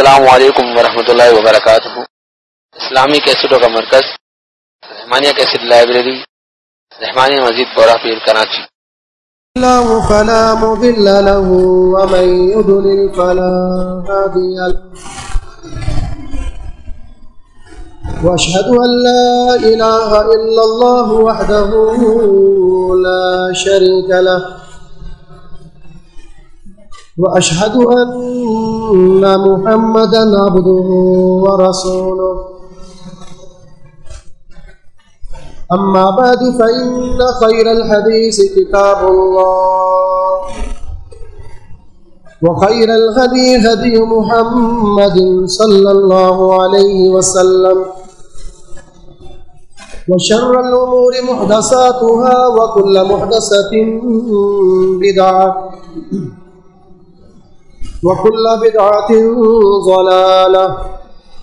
السلام علیکم ورحمۃ اللہ وبرکاتہ۔ اسلامی کیسٹوں کا مرکز، رحمانیہ کیسٹ لائبریری، رحمانیہ مسجد بورا پیر کراچی۔ الله فلا مضل له ومن يضلل فلا هادي له۔ واشهد ان لا اله الا الله وحده لا شريك له۔ واشهد ان محمدا عبده ورسوله. أما بعد، فإن خير الحديث كتاب الله. وخير الهدي هدي محمد صلى الله عليه وسلم. وشر الأمور محدثاتها، وكل محدثة بدعة. وكل بدعة ضلالة،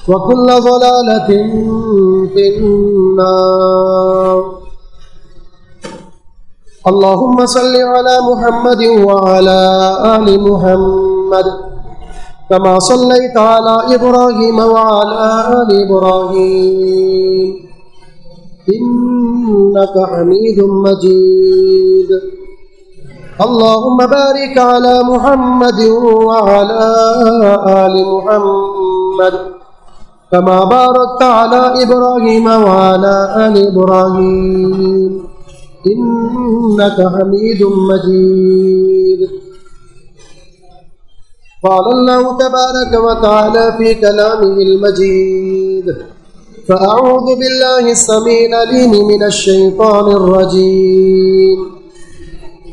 وكل ضلالة في النار. اللهم صل على محمد وعلى آل محمد، كما صليت على إبراهيم وعلى آل إبراهيم، إنك حميد مجيد. اللهم بارك على محمد وعلى آل محمد كما باركت على إبراهيم وعلى آل إبراهيم. إنك حميد مجيد. قال الله تبارك وتعالى في كلامه المجيد. فأعوذ بالله السميع العليم من الشيطان الرجيم.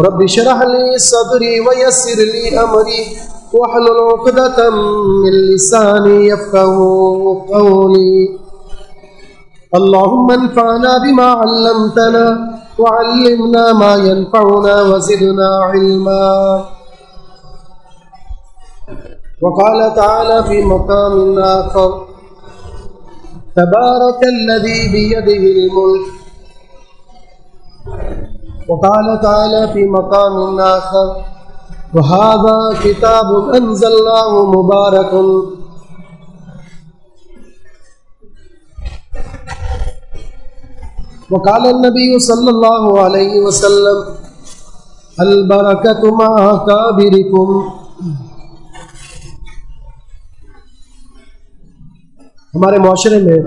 رب اشرح لي صدري ويسر لي أمري واحلل عقدة من لساني يفقهوا قولي اللهم انفعنا بما علمتنا وعلمنا ما ينفعنا وزدنا علما. وقال تعالى في مقام آخر تبارك الذي بيده الملك وقال تعالى في مقام آخر، وهذا كتاب أنزلناه مبارك. وقال النبي صلى الله عليه وسلم، البركة مع كابركم. ہمارے معاشرے میں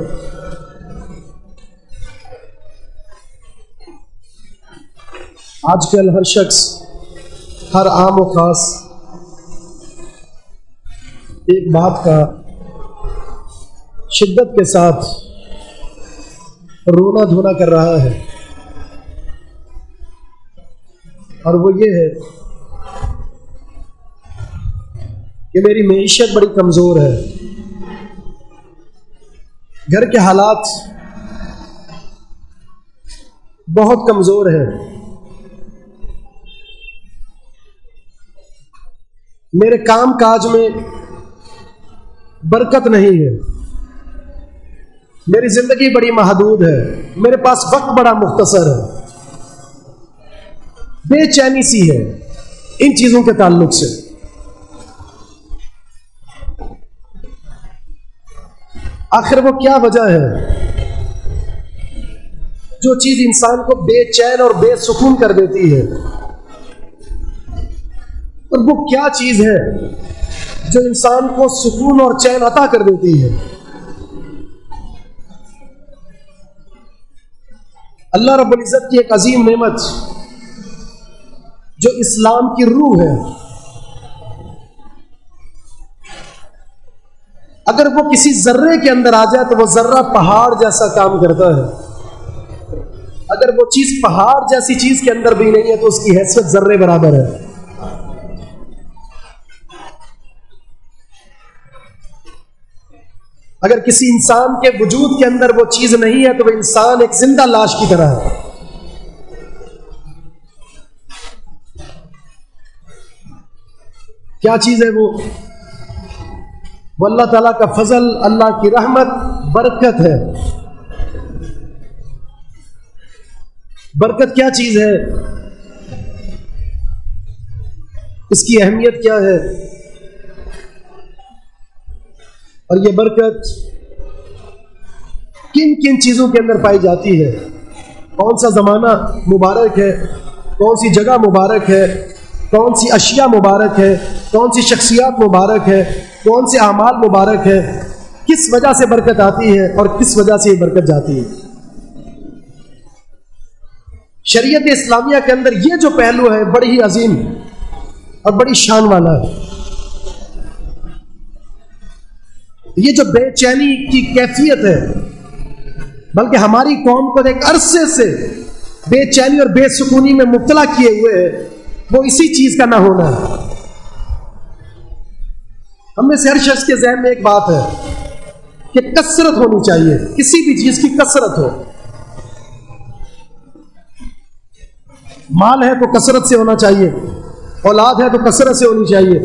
آج کل ہر شخص، ہر عام و خاص ایک بات کا شدت کے ساتھ رونا دھونا کر رہا ہے۔ اور وہ یہ ہے کہ میری معیشت بڑی کمزور ہے۔ گھر کے حالات بہت کمزور ہیں۔ میرے کام کاج میں برکت نہیں ہے۔ میری زندگی بڑی محدود ہے۔ میرے پاس وقت بڑا مختصر ہے۔ بے چینی سی ہے ان چیزوں کے تعلق سے۔ آخر وہ کیا وجہ ہے؟ جو چیز انسان کو بے چین اور بے سکون کر دیتی ہے۔ اور وہ کیا چیز ہے جو انسان کو سکون اور چین عطا کر دیتی ہے؟ اللہ رب العزت کی ایک عظیم نعمت جو اسلام کی روح ہے۔ اگر وہ کسی ذرے کے اندر آ جائے تو وہ ذرہ پہاڑ جیسا کام کرتا ہے۔ اگر وہ چیز پہاڑ جیسی چیز کے اندر بھی نہیں ہے تو اس کی حیثیت ذرے برابر ہے۔ اگر کسی انسان کے وجود کے اندر وہ چیز نہیں ہے تو وہ انسان ایک زندہ لاش کی طرح ہے۔ کیا چیز ہے وہ؟ وہ اللہ تعالیٰ کا فضل، اللہ کی رحمت، برکت ہے۔ برکت کیا چیز ہے؟ اس کی اہمیت کیا ہے؟ اور یہ برکت کن کن چیزوں کے اندر پائی جاتی ہے؟ کون سا زمانہ مبارک ہے؟ کون سی جگہ مبارک ہے؟ کون سی اشیاء مبارک ہے؟ کون سی شخصیات مبارک ہے؟ کون سے اعمال مبارک ہے؟ کس وجہ سے برکت آتی ہے اور کس وجہ سے یہ برکت جاتی ہے؟ شریعت اسلامیہ کے اندر یہ جو پہلو ہے، بڑی ہی عظیم اور بڑی شان والا ہے۔ یہ جو بے چینی کی کیفیت ہے، بلکہ ہماری قوم کو ایک عرصے سے بے چینی اور بے سکونی میں مبتلا کیے ہوئے ہے، وہ اسی چیز کا نہ ہونا۔ ہے ہم میں سے ہر شخص کے ذہن میں ایک بات ہے کہ کثرت ہونی چاہیے، کسی بھی چیز کی کثرت ہو۔ مال ہے تو کثرت سے ہونا چاہیے، اولاد ہے تو کثرت سے ہونی چاہیے۔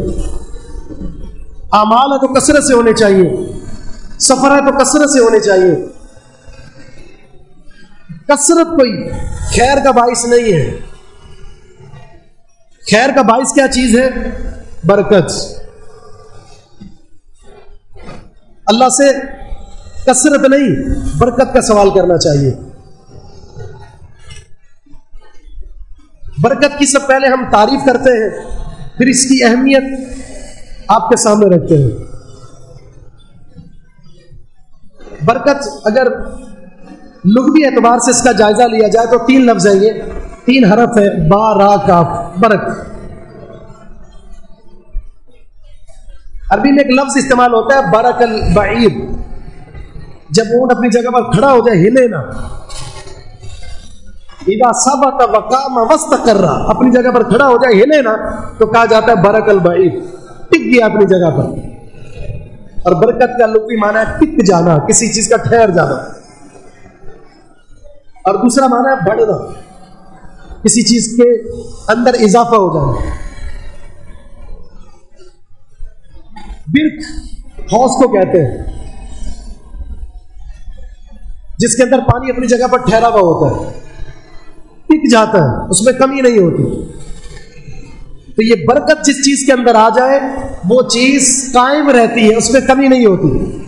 اعمال ہے تو کثرت سے ہونے چاہیے۔ سفر ہے تو کثرت سے ہونے چاہیے۔ کثرت کوئی خیر کا باعث نہیں ہے۔ خیر کا باعث کیا چیز ہے؟ برکت۔ اللہ سے کثرت نہیں، برکت کا سوال کرنا چاہیے۔ برکت کی سب پہلے ہم تعریف کرتے ہیں، پھر اس کی اہمیت آپ کے سامنے رکھتے ہیں۔ برکت، اگر لغوی اعتبار سے اس کا جائزہ لیا جائے تو تین لفظ ہیں یہ۔ تین حرف ہے با، را، کاف، برک۔ عربی میں ایک لفظ استعمال ہوتا ہے، برک البعید جب اونٹ اپنی جگہ پر کھڑا ہو جائے، ہلے نا سب وقام وسط کر رہا اپنی جگہ پر کھڑا ہو جائے، ہلے نا تو کہا جاتا ہے برک البعید ٹک گیا اپنی جگہ پر۔ اور برکت کا لغوی معنی ہے ٹک جانا، کسی چیز کا ٹھہر جانا۔ اور دوسرا معنی ہے بڑھنا، کسی چیز کے اندر اضافہ ہو جانا۔ برک ہاؤس کو کہتے ہیں، جس کے اندر پانی اپنی جگہ پر ٹھہرا ہوا ہوتا ہے۔ ٹک جاتا ہے، اس میں کمی نہیں ہوتی۔ تو یہ برکت جس چیز کے اندر آ جائے، وہ چیز قائم رہتی ہے، اس میں کمی نہیں ہوتی۔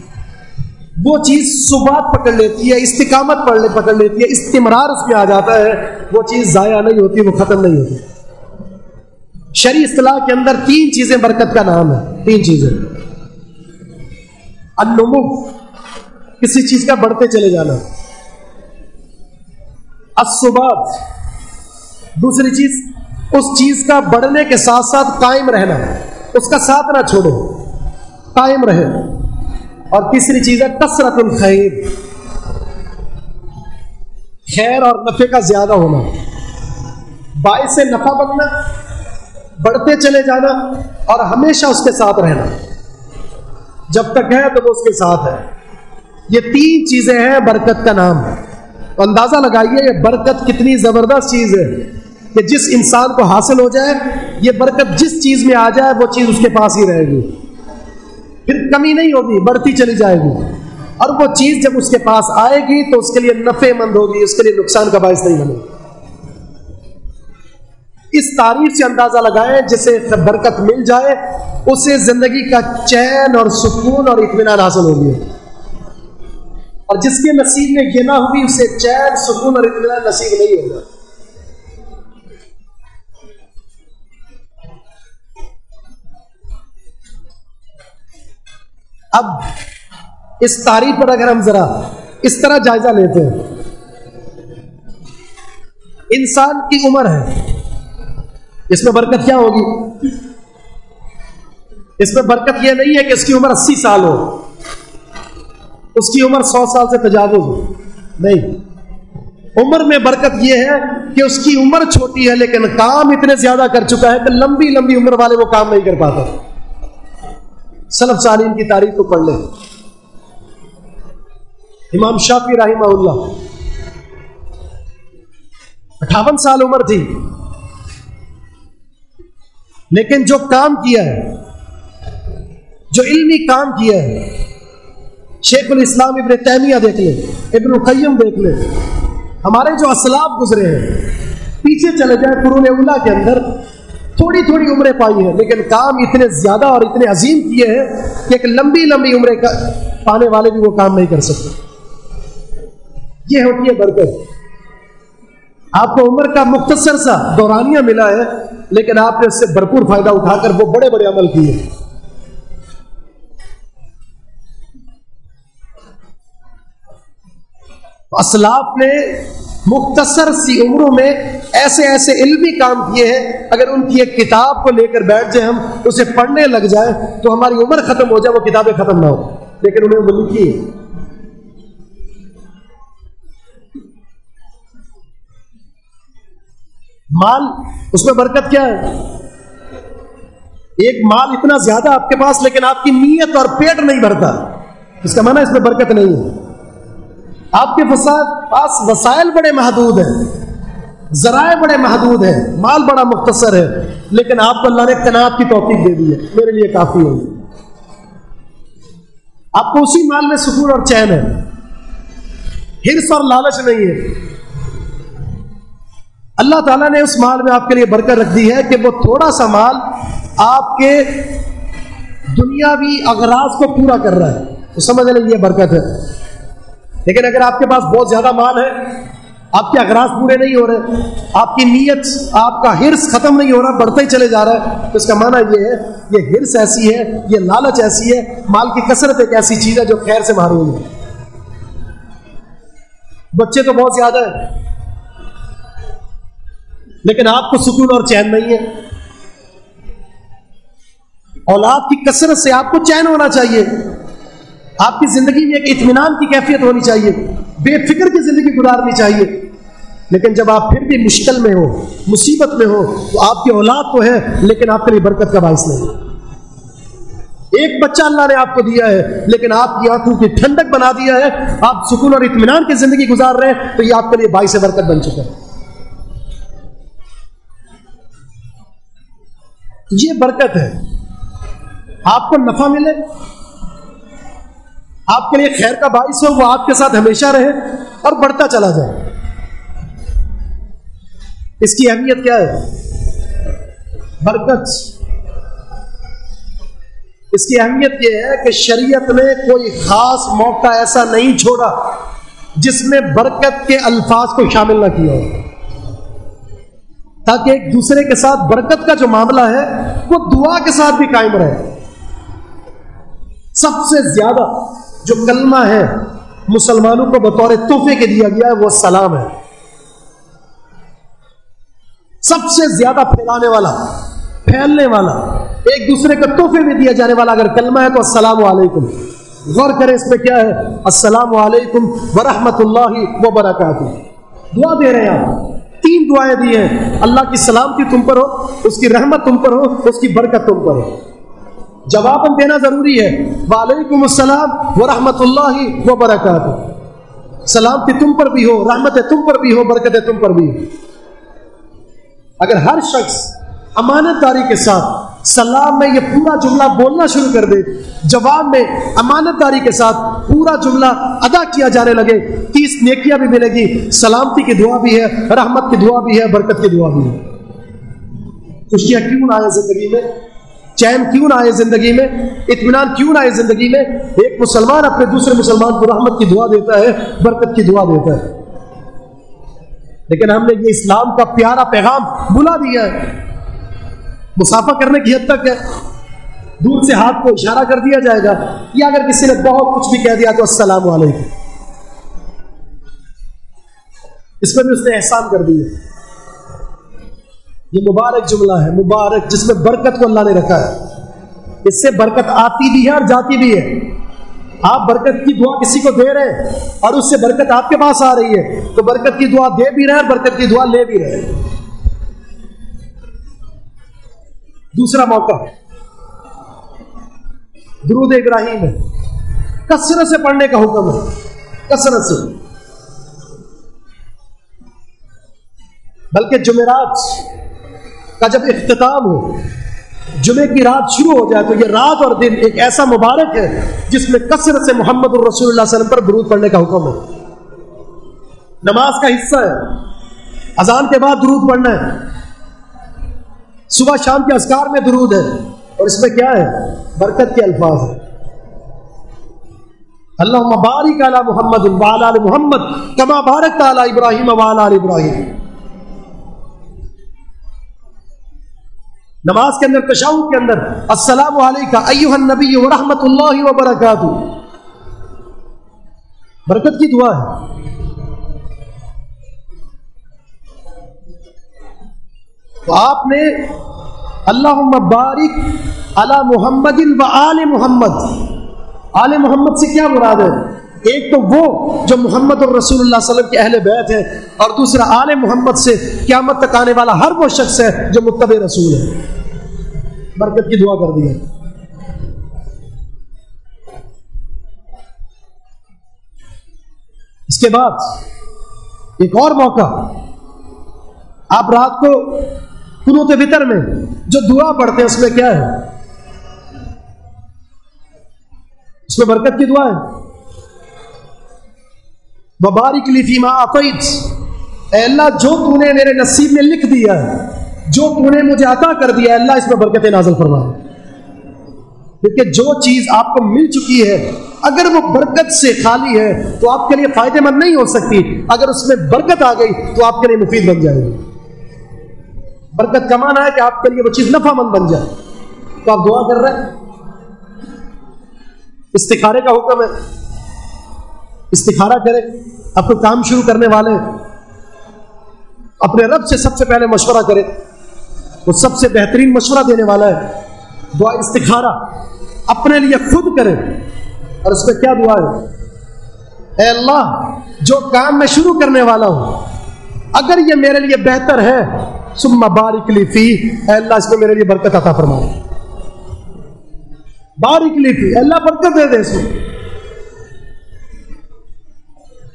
وہ چیز صبح پکڑ لیتی ہے، استقامت پکڑ لیتی ہے، استمرار اس میں آ جاتا ہے، وہ چیز ضائع نہیں ہوتی، وہ ختم نہیں ہوتی۔ شری اصطلاح کے اندر تین چیزیں برکت کا نام ہے تین چیزیں۔ انمو کسی چیز کا بڑھتے چلے جانا۔ اسبات دوسری چیز اس چیز کا بڑھنے کے ساتھ ساتھ قائم رہنا، اس کا ساتھ نہ چھوڑے قائم رہے۔ اور تیسری چیز ہے کثرت الخیر۔ خیر اور نفے کا زیادہ ہونا۔ باعث سے نفع بننا، بڑھتے چلے جانا اور ہمیشہ اس کے ساتھ رہنا۔ جب تک ہے تو وہ اس کے ساتھ ہے۔ یہ تین چیزیں ہیں برکت کا نام۔ اندازہ لگائیے یہ برکت کتنی زبردست چیز ہے۔ کہ جس انسان کو حاصل ہو جائے، یہ برکت جس چیز میں آ جائے، وہ چیز اس کے پاس ہی رہے گی۔ پھر کمی نہیں ہوگی، بڑھتی چلی جائے گی۔ اور وہ چیز جب اس کے پاس آئے گی، تو اس کے لیے نفع مند ہوگی، اس کے لیے نقصان کا باعث نہیں بنے۔ اس تعریف سے اندازہ لگائیں، جسے برکت مل جائے، اسے زندگی کا چین اور سکون اور اطمینان حاصل ہوگی۔ اور جس کے نصیب میں یہ نہ ہوگی، اسے چین، سکون اور اطمینان نصیب نہیں ہوگا۔ اب اس تعریف پر اگر ہم ذرا اس طرح جائزہ لیتے ہیں، انسان کی عمر ہے، اس میں برکت کیا ہوگی؟ اس میں برکت یہ نہیں ہے کہ اس کی عمر اسی سال ہو، اس کی عمر سو سال سے تجاوز ہو، نہیں۔ عمر میں برکت یہ ہے کہ اس کی عمر چھوٹی ہے لیکن کام اتنے زیادہ کر چکا ہے کہ لمبی لمبی عمر والے وہ کام نہیں کر پاتا سلف سالین کی تاریخ کو پڑھ لیں۔ امام شافی رحمہ اللہ۔ اٹھاون سال عمر تھی۔ لیکن جو کام کیا ہے، جو علمی کام کیا ہے، شیخ الاسلام ابن تیمیہ دیکھ لیں، ابن القیم دیکھ لیں۔ ہمارے جو اسلاف گزرے ہیں، پیچھے چلے جائیں قرون اولا کے اندر تھوڑی تھوڑی عمریں پائی ہیں، لیکن کام اتنے زیادہ اور اتنے عظیم کیے ہیں کہ ایک لمبی لمبی عمریں پانے والے بھی وہ کام نہیں کر سکتے۔ یہ ہوتی ہے برکت۔ آپ کو عمر کا مختصر سا دورانیہ ملا ہے، لیکن آپ نے اس سے بھرپور فائدہ اٹھا کر وہ بڑے بڑے عمل کیے۔ اسلاف نے مختصر سی عمروں میں ایسے ایسے علمی کام کیے ہیں، اگر ان کی ایک کتاب کو لے کر بیٹھ جائیں ہم، اسے پڑھنے لگ جائیں تو ہماری عمر ختم ہو جائے، وہ کتابیں ختم نہ ہو لیکن انہیں وہ لکھی مال، اس میں برکت کیا ہے؟ ایک مال اتنا زیادہ آپ کے پاس، لیکن آپ کی نیت اور پیٹ نہیں بھرتا۔ اس کا معنی اس میں برکت نہیں ہے۔ آپ کے پاس وسائل بڑے محدود ہیں، ذرائع بڑے محدود ہیں، مال بڑا مختصر ہے، لیکن آپ کو اللہ نے تناب کی توفیق دے دی ہے، میرے لیے کافی ہوگی آپ کو اسی مال میں سکون اور چین ہے۔ ہرس اور لالچ نہیں ہے۔ اللہ تعالیٰ نے اس مال میں آپ کے لیے برکت رکھ دی ہے کہ وہ تھوڑا سا مال آپ کے دنیاوی اغراض کو پورا کر رہا ہے۔ تو سمجھ لیں یہ برکت ہے۔ لیکن اگر آپ کے پاس بہت زیادہ مال ہے، آپ کے اغراض پورے نہیں ہو رہے، آپ کی نیت، آپ کا ہرس ختم نہیں ہو رہا، بڑھتا ہی چلے جا رہا ہے، تو اس کا معنی یہ ہے، یہ ہرس ایسی ہے، یہ لالچ ایسی ہے، مال کی کثرت ایک ایسی چیز ہے جو خیر سے معروم ہے۔ بچے تو بہت زیادہ ہیں، لیکن آپ کو سکون اور چین نہیں ہے۔ اولاد کی کثرت سے آپ کو چین ہونا چاہیے۔ آپ کی زندگی میں ایک اطمینان کی کیفیت ہونی چاہیے، بے فکر کی زندگی گزارنی چاہیے۔ لیکن جب آپ پھر بھی مشکل میں ہو، مصیبت میں ہو، تو آپ کی اولاد تو ہے، لیکن آپ کے لیے برکت کا باعث نہیں۔ ایک بچہ اللہ نے آپ کو دیا ہے، لیکن آپ کی آنکھوں کی ٹھنڈک بنا دیا ہے۔ آپ سکون اور اطمینان کی زندگی گزار رہے ہیں، تو یہ آپ کے لیے باعث برکت بن چکا ہے۔ یہ برکت ہے۔ آپ کو نفع ملے آپ کے لیے خیر کا باعث ہو، وہ آپ کے ساتھ ہمیشہ رہے اور بڑھتا چلا جائے۔ اس کی اہمیت کیا ہے؟ برکت۔ اس کی اہمیت یہ ہے کہ شریعت نے کوئی خاص موقع ایسا نہیں چھوڑا جس میں برکت کے الفاظ کو شامل نہ کیا ہو۔ تاکہ ایک دوسرے کے ساتھ برکت کا جو معاملہ ہے، وہ دعا کے ساتھ بھی قائم رہے۔ سب سے زیادہ جو کلمہ ہے مسلمانوں کو بطور تحفے کے دیا گیا ہے، وہ سلام ہے۔ سب سے زیادہ پھیلانے والا، پھیلنے والا، ایک دوسرے کو تحفے میں دیا جانے والا اگر کلمہ ہے تو السلام علیکم۔ غور کریں اس میں کیا ہے؟ السلام علیکم ورحمۃ اللہ وبرکاتہ۔ دعا دے رہے ہیں آپ۔ تین دعائیں دی ہیں۔ اللہ کی سلامتی تم پر ہو، اس کی رحمت تم پر ہو، اس کی برکت تم پر ہو۔ جواب دینا ضروری ہے۔ وعلیکم السلام ورحمۃ اللہ وبرکاتہ سلامتی تم پر بھی ہو رحمت تم پر بھی ہو برکت تم پر بھی ہو۔ اگر ہر شخص امانت داری کے ساتھ سلام میں یہ پورا جملہ بولنا شروع کر دے، جواب میں امانت داری کے ساتھ پورا جملہ ادا کیا جانے لگے، تیس نیکیاں بھی ملے گی، سلامتی کی دعا بھی ہے، رحمت کی دعا بھی ہے، برکت کی دعا بھی ہے۔ خوشیاں کیوں نہ آئے زندگی میں؟ چین کیوں نہ آئے زندگی میں؟ اطمینان کیوں نہ آئے زندگی میں؟ ایک مسلمان اپنے دوسرے مسلمان کو رحمت کی دعا دیتا ہے، برکت کی دعا دیتا ہے۔ لیکن ہم نے یہ اسلام کا پیارا پیغام بلا دیا ہے۔ مسافہ کرنے کی حد تک ہے۔ دور سے ہاتھ کو اشارہ کر دیا جائے گا۔ یا اگر کسی نے بہت کچھ بھی کہہ دیا تو السلام علیکم۔ اس پر بھی اس نے احسان کر دیا۔ یہ مبارک جملہ ہے، مبارک، جس میں برکت کو اللہ نے رکھا ہے۔ اس سے برکت آتی بھی ہے اور جاتی بھی ہے۔ آپ برکت کی دعا کسی کو دے رہے ہیں اور اس سے برکت آپ کے پاس آ رہی ہے، تو برکت کی دعا دے بھی رہے اور برکت کی دعا لے بھی رہے۔ دوسرا موقع۔ درود ابراہیم ہے۔ کثرت سے پڑھنے کا حکم ہے۔ کثرت سے۔ بلکہ جمعرات کا جب اختتام ہو جمعے کی رات شروع ہو جائے تو یہ رات اور دن ایک ایسا مبارک ہے جس میں کثرت سے محمد الرسول اللہ علیہ وسلم پر درود پڑھنے کا حکم ہے۔ نماز کا حصہ ہے۔ اذان کے بعد درود پڑھنا ہے۔ صبح شام کے اذکار میں درود ہے۔ اور اس میں کیا ہے؟ برکت کے الفاظ ہیں۔ اللہ مبارک علی محمد علی محمد کما بارک تعالی ابراہیم علی ابراہیم۔ نماز کے اندر تشاؤ کے اندر، السلام علیکم ایوہ النبی ورحمت اللہ وبرکاتہ۔ برکت کی دعا ہے۔ تو آپ نے اللہ مبارک علی محمد و آل محمد۔ آل محمد سے کیا مراد ہے؟ ایک تو وہ جو محمد الرسول اللہ علیہ وسلم کے اہل بیت ہے اور دوسرا آل محمد سے قیامت تک آنے والا ہر وہ شخص ہے جو متبع رسول ہے۔ برکت کی دعا کر دیا اس کے بعد ایک اور موقع، آپ رات کو کنوت وطر میں جو دعا پڑھتے ہیں، اس میں کیا ہے؟ اس میں برکت کی دعا ہے۔ وبارک لی فیما اے اللہ، جو تو نے میرے نصیب میں لکھ دیا ہے، جو تو نے مجھے عطا کر دیا ہے، اللہ اس میں برکت نازل فرما کیونکہ جو چیز آپ کو مل چکی ہے، اگر وہ برکت سے خالی ہے، تو آپ کے لیے فائدے مند نہیں ہو سکتی۔ اگر اس میں برکت آ گئی، تو آپ کے لیے مفید بن جائے گی۔ برکت کمانا ہے کہ آپ کے لیے وہ چیز نفع مند بن جائے۔ تو آپ دعا کر رہے ہیں۔ استخارے کا حکم ہے۔ استخارہ کرے، اب کو کام شروع کرنے والے اپنے رب سے سب سے پہلے مشورہ کرے۔ وہ سب سے بہترین مشورہ دینے والا ہے۔ دعا استخارہ، اپنے لیے خود کرے۔ اور اس میں کیا دعا ہے؟ اے اللہ، جو کام میں شروع کرنے والا ہوں، اگر یہ میرے لیے بہتر ہے سما بارک لی فی، اے اللہ، اس کو میرے لیے برکت عطا فرما بارک لی فی اللہ، برکت دے دے اس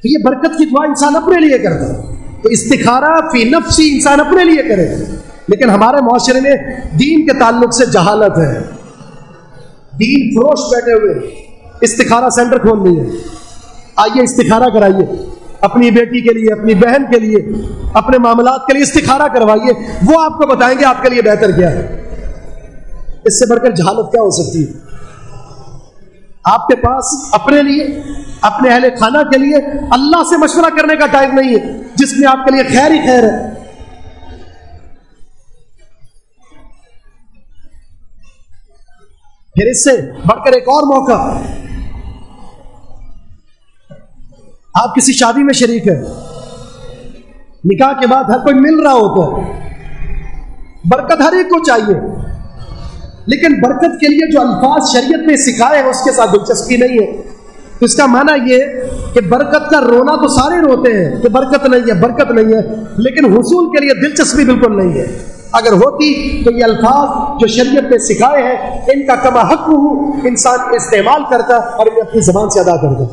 کو یہ برکت کی دعا انسان اپنے لیے کرتا ہے۔ تو استخارہ فی نفسی انسان اپنے لیے کرے۔ لیکن ہمارے معاشرے میں دین کے تعلق سے جہالت ہے۔ دین فروش بیٹھے ہوئے۔ استخارہ سینٹر کھول لیے آئیے استخارہ کرائیے۔ اپنی بیٹی کے لیے، اپنی بہن کے لیے، اپنے معاملات کے لیے استخارہ کروائیے۔ وہ آپ کو بتائیں گے آپ کے لیے بہتر کیا ہے۔ اس سے بڑھ کر جہالت کیا ہو سکتی ہے؟ آپ کے پاس اپنے لیے، اپنے اہل خانہ کے لیے اللہ سے مشورہ کرنے کا ٹائم نہیں ہے، جس میں آپ کے لیے خیر ہی خیر ہے۔ پھر اس سے بڑھ کر ایک اور موقع۔ آپ کسی شادی میں شریک ہے نکاح کے بعد ہر کوئی مل رہا ہوتا ہے برکت ہر ایک کو چاہیے۔ لیکن برکت کے لیے جو الفاظ شریعت میں سکھائے ہیں، اس کے ساتھ دلچسپی نہیں ہے۔ تو اس کا معنی یہ کہ برکت کا رونا تو سارے روتے ہیں کہ برکت نہیں ہے، برکت نہیں ہے، لیکن حصول کے لیے دلچسپی بالکل نہیں ہے۔ اگر ہوتی تو یہ الفاظ جو شریعت میں سکھائے ہیں، ان کا کما حق ہوں، انسان استعمال کرتا اور انہیں اپنی زبان سے ادا کرتا۔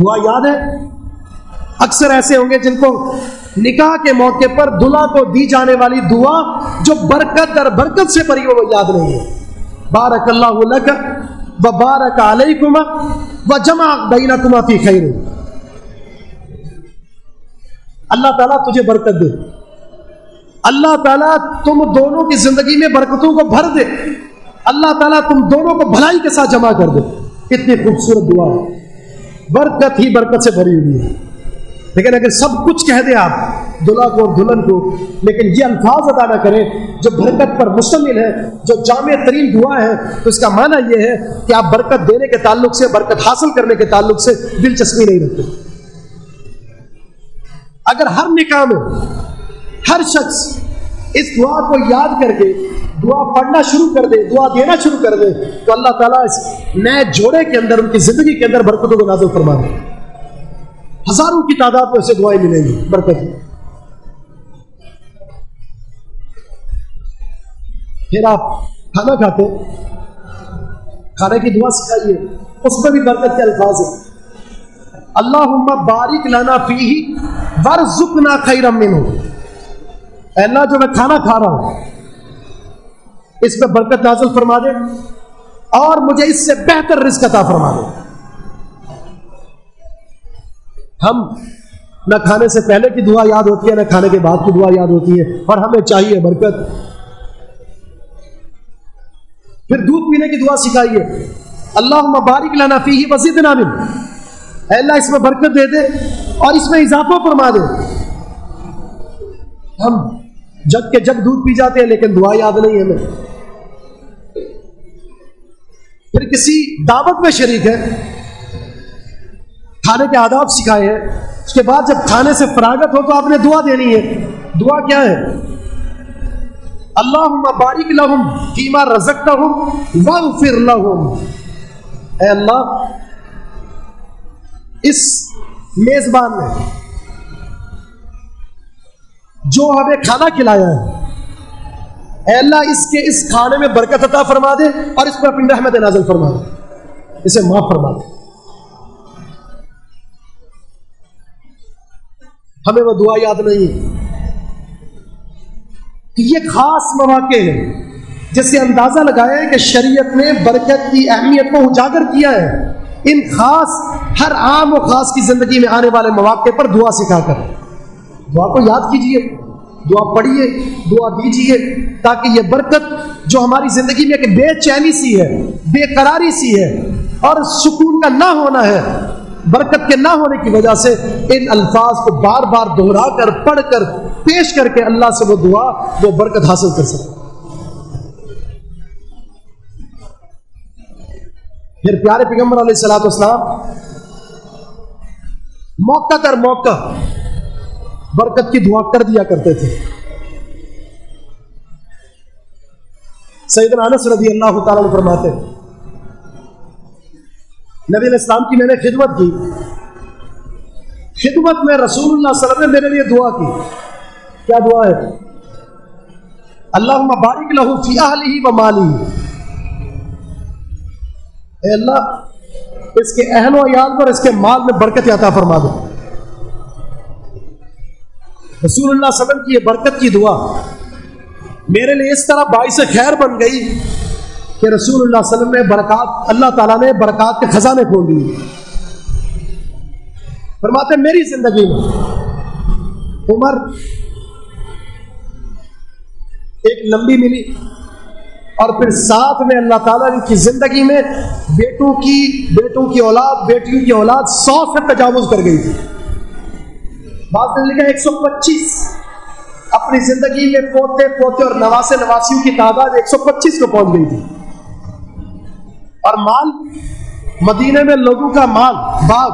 دعا یاد ہے؟ اکثر ایسے ہوں گے جن کو نکاح کے موقع پر دلہا کو دی جانے والی دعا جو برکت در برکت سے پری وہ یاد نہیں ہے۔ بارک اللہ لک و بارک علیکم و جمع بینکما فی خیر۔ اللہ تعالیٰ تجھے برکت دے۔ اللہ تعالیٰ تم دونوں کی زندگی میں برکتوں کو بھر دے۔ اللہ تعالیٰ تم دونوں کو بھلائی کے ساتھ جمع کر دے۔ کتنی خوبصورت دعا ہے۔ برکت ہی برکت سے بھری ہوئی ہے۔ لیکن اگر سب کچھ کہہ دیں آپ، دلہا کو دلہن کو، لیکن یہ الفاظ ادا نہ کریں، جو برکت پر مشتمل ہے، جو جامع ترین دعا ہے، تو اس کا معنی یہ ہے کہ آپ برکت دینے کے تعلق سے، برکت حاصل کرنے کے تعلق سے دلچسپی نہیں رکھتے۔ اگر ہر نکاح میں ہر شخص اس دعا کو یاد کر کے دعا پڑھنا شروع کر دے، دعا دینا شروع کر دے، تو اللہ تعالیٰ اس نئے جوڑے کے اندر، ان کی زندگی کے اندر برکتوں کو نازل فرما دے۔ ہزاروں کی تعداد میں اسے دعائیں ملیں گی، برکت پھر آپ کھانا کھاتے کھانے کی دعا سکھائیے۔ اس میں بھی برکت کے الفاظ ہیں۔ اللہ باریک لانا پی ور زک نہ خیر ہو اللہ، جو میں کھانا کھا رہا ہوں، اس پہ برکت نازل فرما دے اور مجھے اس سے بہتر رزق عطا فرما دے۔ ہم نہ کھانے سے پہلے کی دعا یاد ہوتی ہے، نہ کھانے کے بعد کی دعا یاد ہوتی ہے، اور ہمیں چاہیے برکت۔ پھر دودھ پینے کی دعا سکھائیے۔ اللہ مبارک لانا فی وزید نامن اللہ، اس میں برکت دے دے اور اس میں اضافہ فرما دے۔ ہم جگ کے جگ دودھ پی جاتے ہیں، لیکن دعا یاد نہیں ہمیں۔ پھر کسی دعوت میں شریک ہے کھانے کے آداب سکھائے ہیں۔ اس کے بعد جب کھانے سے فراغت ہو تو آپ نے دعا دینی ہے۔ دعا کیا ہے؟ اللہ باریک لہم فیما رزق واغفر لہم۔ اے اللہ، اس میزبان میں جو ہمیں کھانا کھلایا ہے، اے اللہ، اس کے اس کھانے میں برکت عطا فرما دے اور اس پر اپنی رحمت نازل فرما دے۔ اسے معاف فرما دے۔ ہمیں وہ دعا یاد نہیں۔ کہ یہ خاص مواقع ہے جس سے اندازہ لگایا ہے کہ شریعت نے برکت کی اہمیت کو اجاگر کیا ہے۔ ان خاص، ہر عام و خاص کی زندگی میں آنے والے مواقع پر دعا سکھا کر۔ دعا کو یاد کیجیے، دعا پڑھیے دعا دیجیے، تاکہ یہ برکت جو ہماری زندگی میں ایک بے چینی سی ہے، بے قراری سی ہے اور سکون کا نہ ہونا ہے برکت کے نہ ہونے کی وجہ سے ان الفاظ کو بار بار دہرا کر، پڑھ کر، پیش کر کے اللہ سے وہ دعا، وہ برکت حاصل کر سکے۔ پھر پیارے پیغمبر علیہ السلاۃ اسلام موقع در موقع برکت کی دعا کر دیا کرتے تھے۔ سیدنا انس رضی اللہ تعالیٰ فرماتے نبی علیہ السلام کی میں نے خدمت کی۔ خدمت میں رسول اللہ صلی اللہ علیہ وسلم نے میرے لیے دعا کی۔ کیا دعا ہے؟ اللہ بارک لہو فی اہلی و مالی۔ اے اللہ، اس کے اہل و عیال پر، اس کے مال میں برکت عطا فرما دو۔ رسول اللہ صلی اللہ علیہ وسلم کی یہ برکت کی دعا میرے لیے اس طرح باعث خیر بن گئی۔ کہ رسول اللہ علیہ وسلم نے برکات، اللہ تعالیٰ نے برکات کے خزانے کھول دیے۔ فرماتے میری زندگی میں عمر ایک لمبی ملی اور پھر ساتھ میں اللہ تعالیٰ کی زندگی میں بیٹوں کی بیٹوں کی اولاد، بیٹیوں کی اولاد سو سے تجاوز کر گئی۔ تھی بعض نے لکھا، ایک سو پچیس۔ اپنی زندگی میں پوتے پوتے اور نواسے، نواسیوں کی تعداد ایک سو پچیس کو پہنچ گئی تھی۔ اور مال مدینے میں لوگوں کا مال، باغ،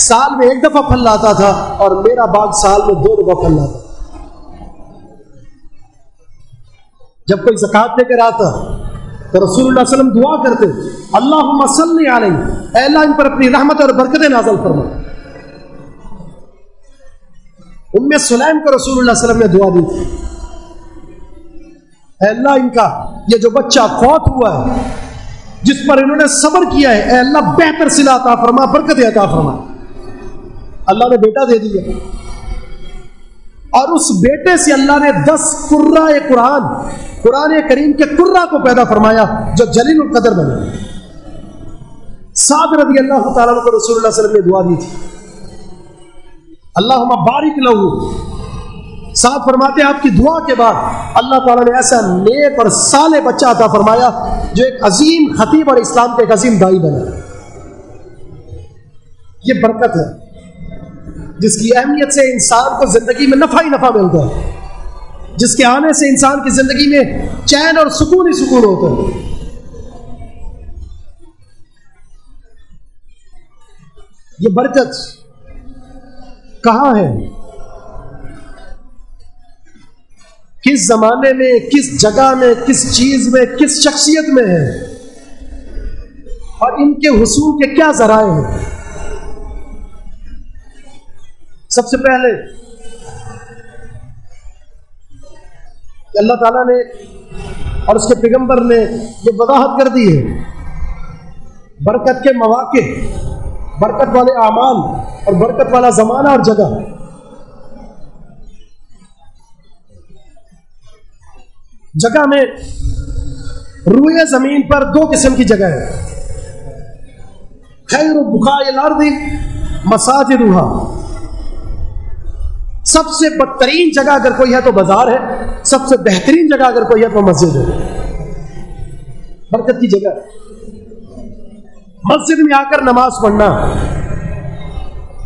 سال میں ایک دفعہ پھل لاتا تھا اور میرا باغ سال میں دو دفعہ پھل لاتا جب کوئی زکات لے کر آتا، تو رسول اللہ علیہ وسلم دعا کرتے اللہ مسلم علیہ، اے اللہ ان پر اپنی رحمت اور برکت نازل فرما۔ ام سلیم کو رسول اللہ علیہ وسلم نے دعا دی۔ تھی اے اللہ ان کا، یہ جو بچہ فوت ہوا ہے جس پر انہوں نے صبر کیا ہے، اے اللہ بہتر سلا عطا فرما، برکت عطا فرما۔ اللہ نے بیٹا دے دیا۔ اور اس بیٹے سے اللہ نے دس قرہ قرآن قرآن کریم کے قرہ کو پیدا فرمایا، جو جلیل القدر بنے۔ سعد رضی اللہ تعالیٰ کو رسول اللہ صلی اللہ علیہ وسلم نے دعا دی تھی۔ اللہ بارک لہو۔ ساتھ فرماتے ہیں، آپ کی دعا کے بعد اللہ تعالیٰ نے ایسا نیک اور سال بچہ عطا فرمایا جو ایک عظیم خطیب اور اسلام کے ایک عظیم دائی بنا۔ یہ برکت ہے، جس کی اہمیت سے انسان کو زندگی میں نفع ہی نفع ملتا ہے، جس کے آنے سے انسان کی زندگی میں چین اور سکون ہی سکون ہوتا ہے۔ یہ برکت کہاں ہے؟ کس زمانے میں، کس جگہ میں، کس چیز میں، کس شخصیت میں ہے؟ اور ان کے حصول کے کیا ذرائع ہیں؟ سب سے پہلے اللہ تعالیٰ نے اور اس کے پیغمبر نے یہ وضاحت کر دی ہے، برکت کے مواقع، برکت والے اعمال اور برکت والا زمانہ اور جگہ جگہ میں روئے زمین پر دو قسم کی جگہ ہے۔ خیر بخا لاردی مساج روحا ہاں۔ سب سے بدترین جگہ اگر کوئی ہے تو بازار ہے، سب سے بہترین جگہ اگر کوئی ہے تو مسجد ہے۔ برکت کی جگہ۔ مسجد میں آ کر نماز پڑھنا۔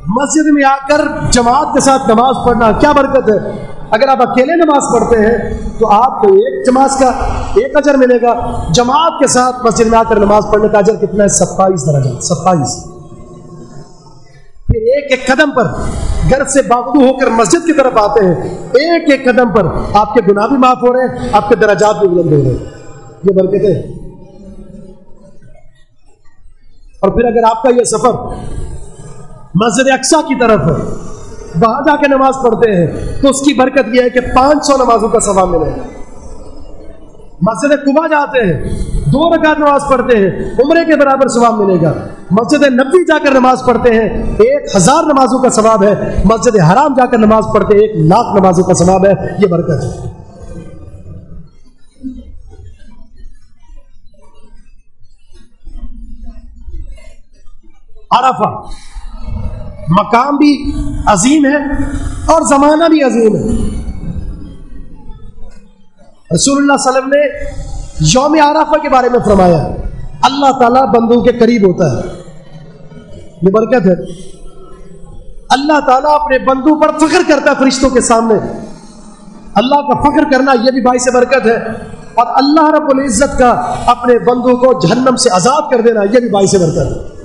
مسجد میں آ کر جماعت کے ساتھ نماز پڑھنا، کیا برکت ہے؟ اگر آپ اکیلے نماز پڑھتے ہیں تو آپ کو ایک جماعت کا ایک اجر ملے گا۔ جماعت کے ساتھ مسجد میں آ کر نماز پڑھنے کا اجر کتنا ہے؟ ستائیس درجہ۔ ستائیس۔ پھر ایک ایک قدم پر گھر سے باغو ہو کر مسجد کی طرف آتے ہیں۔ ایک ایک قدم پر آپ کے گناہ بھی معاف ہو رہے ہیں، آپ کے دراجات بھی بلند ہو رہے ہیں۔ یہ برکتیں اور پھر اگر آپ کا یہ سفر مسجد اقسا کی طرف ہے وہاں جا کے نماز پڑھتے ہیں، تو اس کی برکت یہ ہے کہ پانچ سو نمازوں کا ثواب ملے گا۔ مسجد کبا جاتے ہیں، دو رکعت نماز پڑھتے ہیں، عمرے کے برابر ثواب ملے گا۔ مسجد نبی جا کر نماز پڑھتے ہیں، ایک ہزار نمازوں کا ثواب ہے۔ مسجد حرام جا کر نماز پڑھتے ہیں، ایک لاکھ نمازوں کا ثواب ہے۔ یہ برکت ہے۔ عرفہ مقام بھی عظیم ہے اور زمانہ بھی عظیم ہے۔ رسول اللہ علیہ وسلم نے یوم عرفہ کے بارے میں فرمایا اللہ تعالیٰ بندوں کے قریب ہوتا ہے۔ یہ برکت ہے۔ اللہ تعالیٰ اپنے بندوں پر فخر کرتا ہے فرشتوں کے سامنے۔ اللہ کا فخر کرنا یہ بھی باعث برکت ہے۔ اور اللہ رب العزت کا اپنے بندوں کو جہنم سے آزاد کر دینا یہ بھی باعث برکت ہے۔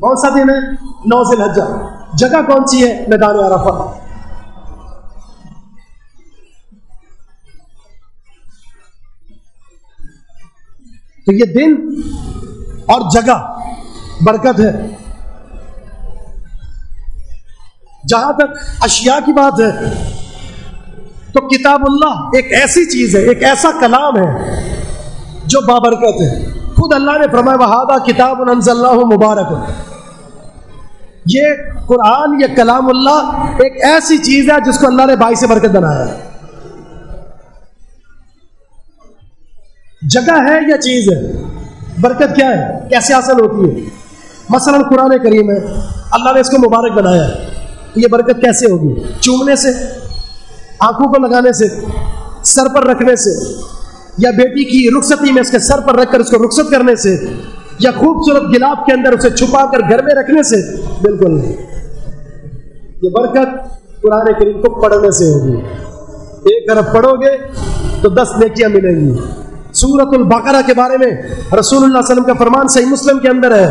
کون سا دن ہے نو ذی الحجہ۔ جگہ کون سی ہے؟ میدان عرفہ۔ تو یہ دن اور جگہ برکت ہے۔ جہاں تک اشیاء کی بات ہے، تو کتاب اللہ ایک ایسی چیز ہے، ایک ایسا کلام ہے جو بابرکت ہے۔ خود اللہ نے فرمایا وہادہ کتاب اللہ مبارک یہ قرآن، یہ کلام اللہ ایک ایسی چیز ہے جس کو اللہ نے بائی سے برکت بنایا ہے۔ جگہ ہے یا چیز ہے؟ برکت کیا ہے؟ کیسے حاصل ہوتی ہے؟ مثلا قرآن کریم ہے، اللہ نے اس کو مبارک بنایا ہے۔ یہ برکت کیسے ہوگی؟ چومنے سے، آنکھوں کو لگانے سے، سر پر رکھنے سے۔ یا بیٹی کی رخصتی میں اس کے سر پر رکھ کر اس کو رخصت کرنے سے، یا خوبصورت گلاب کے اندر اسے چھپا کر گھر میں رکھنے سے، بالکل نہیں۔ یہ برکت قرآن کریم کو پڑھنے سے ہوگی۔ ایک طرف پڑھو گے تو دس نیکیاں ملیں گی۔ سورت البقرہ کے بارے میں رسول اللہ علیہ وسلم کا فرمان صحیح مسلم کے اندر ہے۔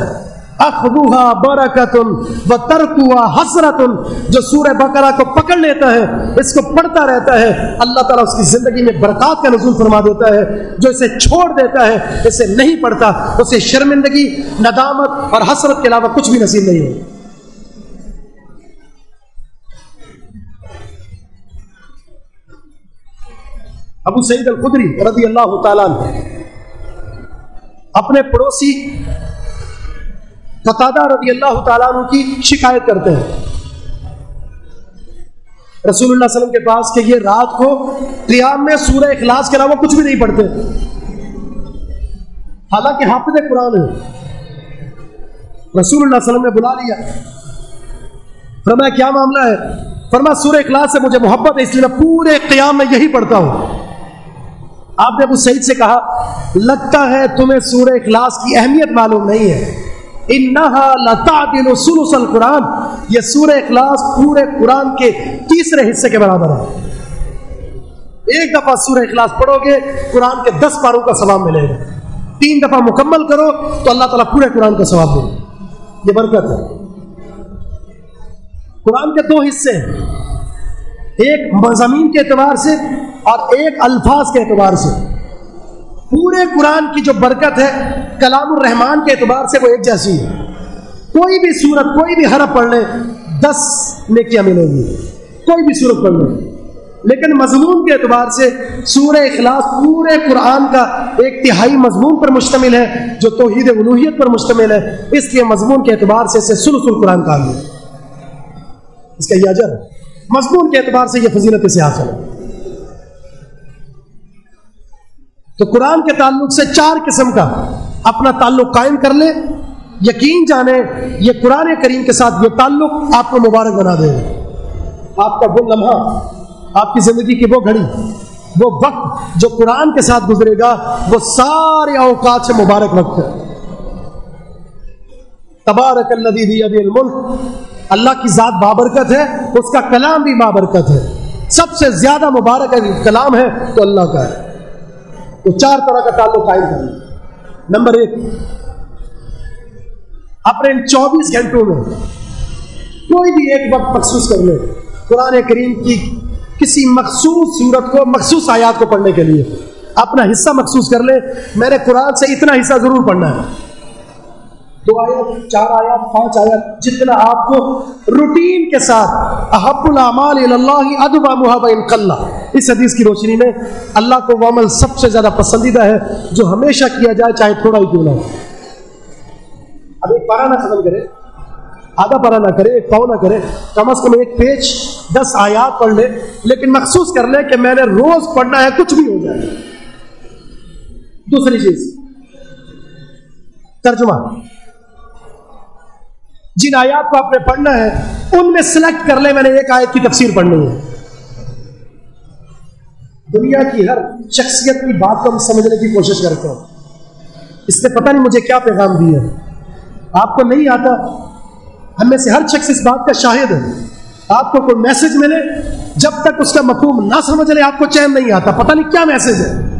اخبوہا برکتن و ترکوا حسرتن، جو سورہ بقرہ کو پکڑ لیتا ہے، اس کو پڑھتا رہتا ہے، اللہ تعالیٰ اس کی زندگی میں برکات کا نزول فرما دیتا ہے، جو اسے چھوڑ دیتا ہے، اسے نہیں پڑھتا، اسے شرمندگی، ندامت اور حسرت کے علاوہ کچھ بھی نصیب نہیں ہو ابو سعید الخدری رضی اللہ تعالیٰ اپنے پڑوسی قطادہ رضی اللہ تعالیٰ عنہ کی شکایت کرتے ہیں۔ رسول اللہ علیہ وسلم کے پاس کہ یہ رات کو قیام میں سورہ اخلاص کے علاوہ کچھ بھی نہیں پڑھتے۔ حالانکہ حافظ قرآن ہے رسول اللہ علیہ وسلم نے بلا لیا۔ فرمایا، کیا معاملہ ہے؟ فرما سورہ اخلاص سے مجھے محبت ہے، اس لیے میں پورے قیام میں یہی پڑھتا ہوں۔ آپ نے ابو سعید سے کہا، لگتا ہے تمہیں سورہ اخلاص کی اہمیت معلوم نہیں ہے۔ قرآن یہ سورہ اخلاص پورے قرآن کے تیسرے حصے کے برابر ہے۔ ایک دفعہ سورہ اخلاص پڑھو گے، قرآن کے دس پاروں کا ثواب ملے گا۔ تین دفعہ مکمل کرو تو اللہ تعالیٰ پورے قرآن کا ثواب دے یہ برکت ہے۔ قرآن کے دو حصے ہیں۔ ایک مضامین کے اعتبار سے اور ایک الفاظ کے اعتبار سے۔ پورے قرآن کی جو برکت ہے، کلام الرحمان کے اعتبار سے وہ ایک جیسی ہے۔ کوئی بھی صورت کوئی بھی حرف پڑھ لے، دس نیکیاں ملیں گی۔ کوئی بھی صورت پڑھ لے۔ لیکن مضمون کے اعتبار سے سورہ اخلاص، پورے قرآن کا ایک تہائی مضمون پر مشتمل ہے، جو توحید الوحیت پر مشتمل ہے۔ اس لیے مضمون کے اعتبار سے اسے سلسل قرآن کا ہے اس کا یہ اجر مضمون کے اعتبار سے یہ فضیلت سے حاصل ہے۔ تو قرآن کے تعلق سے چار قسم کا اپنا تعلق قائم کر لے، یقین جانے، یہ قرآن کریم کے ساتھ یہ تعلق آپ کو مبارک بنا دے۔ آپ کا وہ لمحہ، آپ کی زندگی کی وہ گھڑی، وہ وقت جو قرآن کے ساتھ گزرے گا، وہ سارے اوقات سے مبارک وقت ہے۔ تبارک الدی الملک، اللہ کی ذات بابرکت ہے، اس کا کلام بھی بابرکت ہے۔ سب سے زیادہ مبارک کلام ہے تو اللہ کا ہے۔ تو چار طرح کا تعلق قائم کرنا نمبر ایک، اپنے چوبیس گھنٹوں میں کوئی بھی ایک وقت مخصوص کر لے۔ قرآن کریم کی کسی مخصوص صورت کو، مخصوص آیات کو پڑھنے کے لیے اپنا حصہ مخصوص کر لے۔ میں نے قرآن سے اتنا حصہ ضرور پڑھنا ہے۔ دو آیات، چار آیات، پانچ آیات، جتنا آپ کو روٹین کے ساتھ احب العمال اللہ ادب محب اس حدیث کی روشنی میں اللہ کو وہ عمل سب سے زیادہ پسندیدہ ہے جو ہمیشہ کیا جائے چاہے تھوڑا ہی کیوں نہ ہو۔ اب ایک پارا نہ ختم کرے آدھا پارا نہ کرے ایک پاؤ نہ کرے کم از کم ایک پیج، دس آیات پڑھ لے لیکن مخصوص کر لے کہ میں نے روز پڑھنا ہے، کچھ بھی ہو جائے۔ دوسری چیز، ترجمہ۔ جن آیات کو آپ نے پڑھنا ہے، ان میں سلیکٹ کر لیں، میں نے ایک آیت کی تفسیر پڑھنی ہے۔ دنیا کی ہر شخصیت کی بات کو ہم سمجھنے کی کوشش کرتے ہیں۔ اس نے پتہ نہیں مجھے کیا پیغام دیا آپ کو نہیں آتا، ہم میں سے ہر شخص اس بات کا شاہد ہے۔ آپ کو کوئی میسج ملے، جب تک اس کا مفہوم نہ سمجھ لے، آپ کو چین نہیں آتا۔ پتہ نہیں کیا میسج ہے۔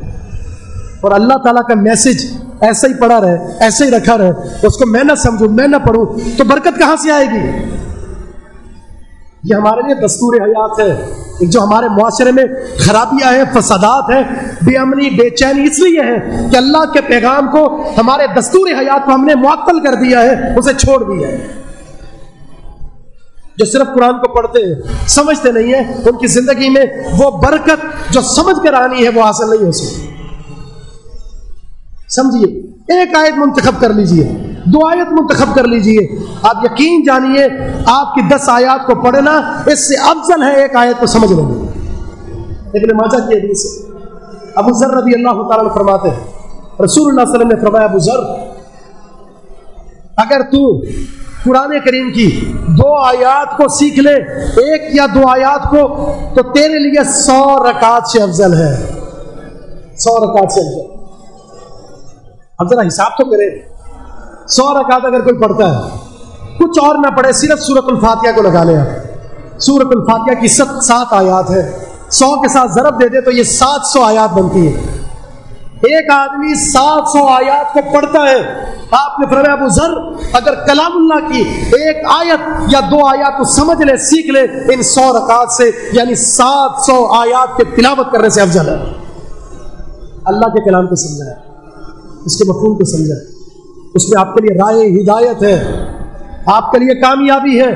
اور اللہ تعالیٰ کا میسج ایسا ہی پڑا رہے ایسے ہی رکھا رہے۔ اس کو میں نہ سمجھوں، میں نہ پڑھوں، تو برکت کہاں سے آئے گی؟ یہ ہمارے لیے دستور حیات ہے۔ جو ہمارے معاشرے میں خرابیاں ہیں، فسادات ہیں، بے امنی، بے چینی اس لیے ہے کہ اللہ کے پیغام کو ہمارے دستور حیات کو ہم نے معطل کر دیا ہے، اسے چھوڑ دیا ہے۔ جو صرف قرآن کو پڑھتے ہیں، سمجھتے نہیں ہیں، ان کی زندگی میں وہ برکت جو سمجھ کر آنی ہے، وہ حاصل نہیں ہو سکتی۔ سمجھیے، ایک آیت منتخب کر لیجیے دو آیت منتخب کر لیجیے۔ آپ یقین جانیے، آپ کی دس آیات کو پڑھنا، اس سے افضل ہے ایک آیت کو سمجھ لیں ابن ماجہ کی حدیث ابو ذر رضی اللہ تعالیٰ فرماتے ہیں۔ رسول اللہ علیہ وسلم نے فرمایا، ابو ذر، اگر تو قرآن کریم کی دو آیات کو سیکھ لے، ایک یا دو آیات کو، تو تیرے لیے سو رکعت سے افضل ہے۔ سو رکعت سے افضل۔ اب ذرا حساب تو کرے سو رکعت اگر کوئی پڑھتا ہے، کچھ اور نہ پڑھے، صرف سورت الفاتحہ کو لگا لے آپ۔ سورت الفاتحہ کی ست سات آیات ہے سو کے ساتھ ضرب دے دے تو یہ سات سو آیات بنتی ہے ایک آدمی سات سو آیات کو پڑھتا ہے۔ آپ نے فرمایا، ابو ذر، اگر کلام اللہ کی ایک آیت یا دو آیات کو سمجھ لے، سیکھ لے، ان سو رکعت سے یعنی سات سو آیات کے تلاوت کرنے سے افضل ہے۔ اللہ کے کلام کو سمجھا ہے، اس کے مفہوم کو سمجھا اس میں آپ کے لیے رائے ہدایت ہے، آپ کے لیے کامیابی ہے۔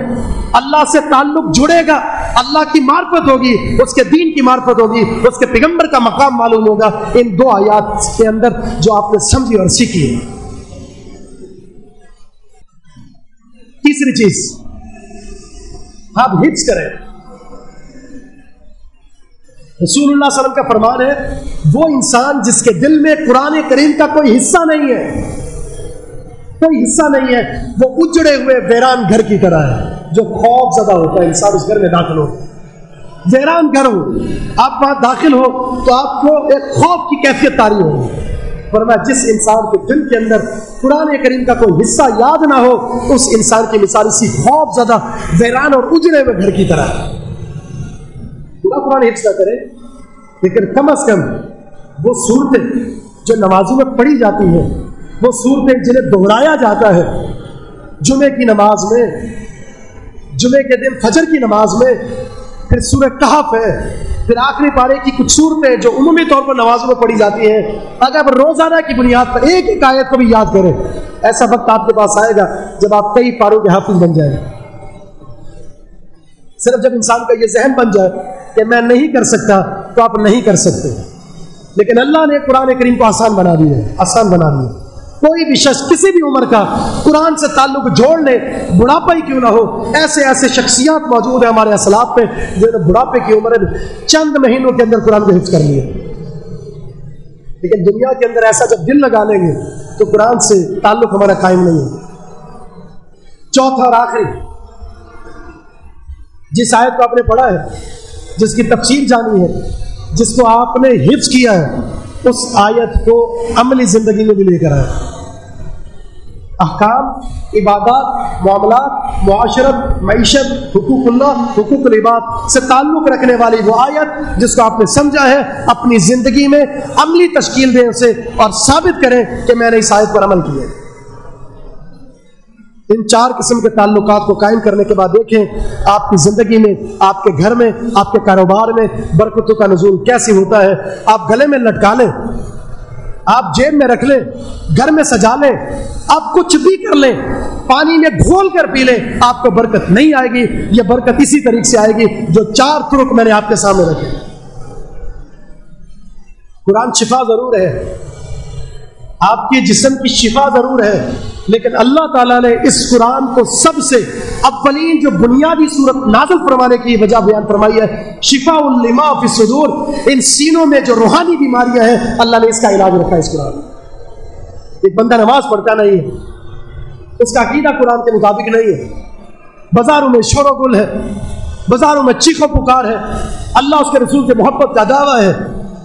اللہ سے تعلق جڑے گا، اللہ کی معرفت ہوگی، اس کے دین کی معرفت ہوگی، اس کے پیغمبر کا مقام معلوم ہوگا۔ ان دو آیات کے اندر جو آپ نے سمجھی اور سیکھی ہے۔ تیسری چیز، آپ ہٹس کریں۔ رسول اللہ علیہ وسلم کا فرمان ہے، وہ انسان جس کے دل میں قرآن کریم کا کوئی حصہ نہیں ہے کوئی حصہ نہیں ہے، وہ اجڑے ہوئے ویران گھر کی طرح ہے۔ جو خوف زدہ ہوتا ہے، انسان اس گھر میں داخل ہو۔ ویران گھر ہو، آپ وہاں داخل ہو، تو آپ کو ایک خوف کی کیفیت تاری ہوگی۔ فرمایا، جس انسان کے دل کے اندر قرآن کریم کا کوئی حصہ یاد نہ ہو، اس انسان کی مثال اسی خوف زدہ، ویران اور اجڑے ہوئے گھر کی طرح ہے۔ پورا قرآن حفظ نہ کرے، لیکن کم از کم وہ صورتیں جو نمازوں میں پڑھی جاتی ہیں وہ صورتیں جنہیں دہرایا جاتا ہے جمعے کی نماز میں جمعے کے دن فجر کی نماز میں، پھر سورہ کہف ہے، پھر آخری پارے کی کچھ صورتیں جو عمومی طور پر نمازوں میں پڑھی جاتی ہیں۔ اگر روزانہ کی بنیاد پر ایک ایک آیت کو بھی یاد کریں، ایسا وقت آپ کے پاس آئے گا جب آپ کئی پاروں کے حافظ بن جائیں گے۔ صرف جب انسان کا یہ ذہن بن جائے کہ میں نہیں کر سکتا تو آپ نہیں کر سکتے۔ لیکن اللہ نے قرآن کریم کو آسان بنا دیا ہے، آسان بنا دیا کوئی بھی شخص کسی بھی عمر کا قرآن سے تعلق جوڑ لے، بڑھاپا ہی کیوں نہ ہو؟ ایسے ایسے شخصیات موجود ہیں ہمارے اصلاف پہ جو نے بڑھاپے کی عمر چند مہینوں کے اندر قرآن کو حفظ کر لیا لیکن دنیا کے اندر ایسا جب دل لگا لیں گے تو قرآن سے تعلق ہمارا قائم نہیں ہے۔ چوتھا اور آخری، جس آیت کو آپ نے پڑھا ہے، جس کی تفصیل جانی ہے، جس کو آپ نے حفظ کیا ہے اس آیت کو عملی زندگی میں بھی لے کر آئے۔ احکام، عبادات، معاملات، معاشرت، معیشت، حقوق اللہ، حقوق العباد سے تعلق رکھنے والی وہ آیت جس کو آپ نے سمجھا ہے، اپنی زندگی میں عملی تشکیل دیں اسے اور ثابت کریں کہ میں نے اس آیت پر عمل کیا ان چار قسم کے تعلقات کو قائم کرنے کے بعد دیکھیں آپ کی زندگی میں، آپ کے گھر میں، آپ کے کاروبار میں برکتوں کا نزول کیسی ہوتا ہے۔ آپ گلے میں لٹکا لیں، آپ جیب میں رکھ لیں، گھر میں سجا لیں، آپ کچھ بھی کر لیں، پانی میں گھول کر پی لیں، آپ کو برکت نہیں آئے گی۔ یہ برکت اسی طریقے سے آئے گی جو چار ترک میں نے آپ کے سامنے رکھے۔ قرآن شفا ضرور ہے۔ آپ کی جسم کی شفا ضرور ہے، لیکن اللہ تعالیٰ نے اس قرآن کو سب سے اولین جو بنیادی صورت نازل فرمانے کی وجہ بیان فرمائی ہے شفا الما فی صدور۔ ان سینوں میں جو روحانی بیماریاں ہیں، اللہ نے اس کا علاج رکھا ہے اس قرآن ایک بندہ نماز پڑھتا نہیں ہے، اس کا عقیدہ قرآن کے مطابق نہیں ہے۔ بازاروں میں شور و گل ہے، بازاروں میں چیخ و پکار ہے۔ اللہ اس کے رسول کے محبت کا دعویٰ ہے۔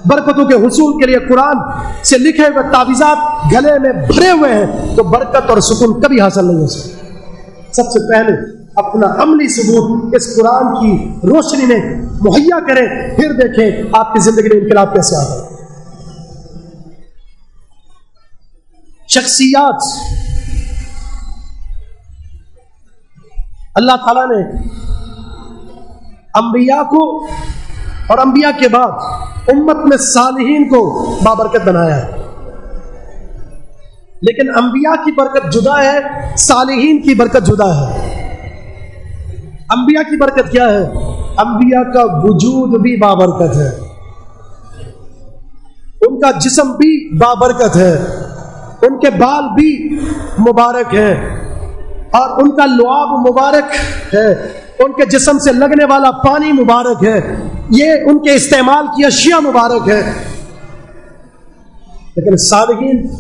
برکتوں کے حصول کے لیے قرآن سے لکھے ہوئے تعویذات گلے میں بھرے ہوئے ہیں، تو برکت اور سکون کبھی حاصل نہیں ہو سکتا۔ سب سے پہلے اپنا عملی ثبوت اس قرآن کی روشنی میں مہیا کریں، پھر دیکھیں آپ کی زندگی میں انقلاب کیسے آتا ہے شخصیات۔ اللہ تعالیٰ نے انبیاء کو اور انبیاء کے بعد امت میں صالحین کو بابرکت بنایا ہے۔ لیکن انبیاء کی برکت جدا ہے، صالحین کی برکت جدا ہے۔ انبیاء کی برکت کیا ہے؟ انبیاء کا وجود بھی بابرکت ہے۔ ان کا جسم بھی بابرکت ہے۔ ان کے بال بھی مبارک ہیں۔ اور ان کا لعاب مبارک ہے۔ ان کے جسم سے لگنے والا پانی مبارک ہے۔ یہ ان کے استعمال کی اشیاء مبارک ہے۔ لیکن صالحین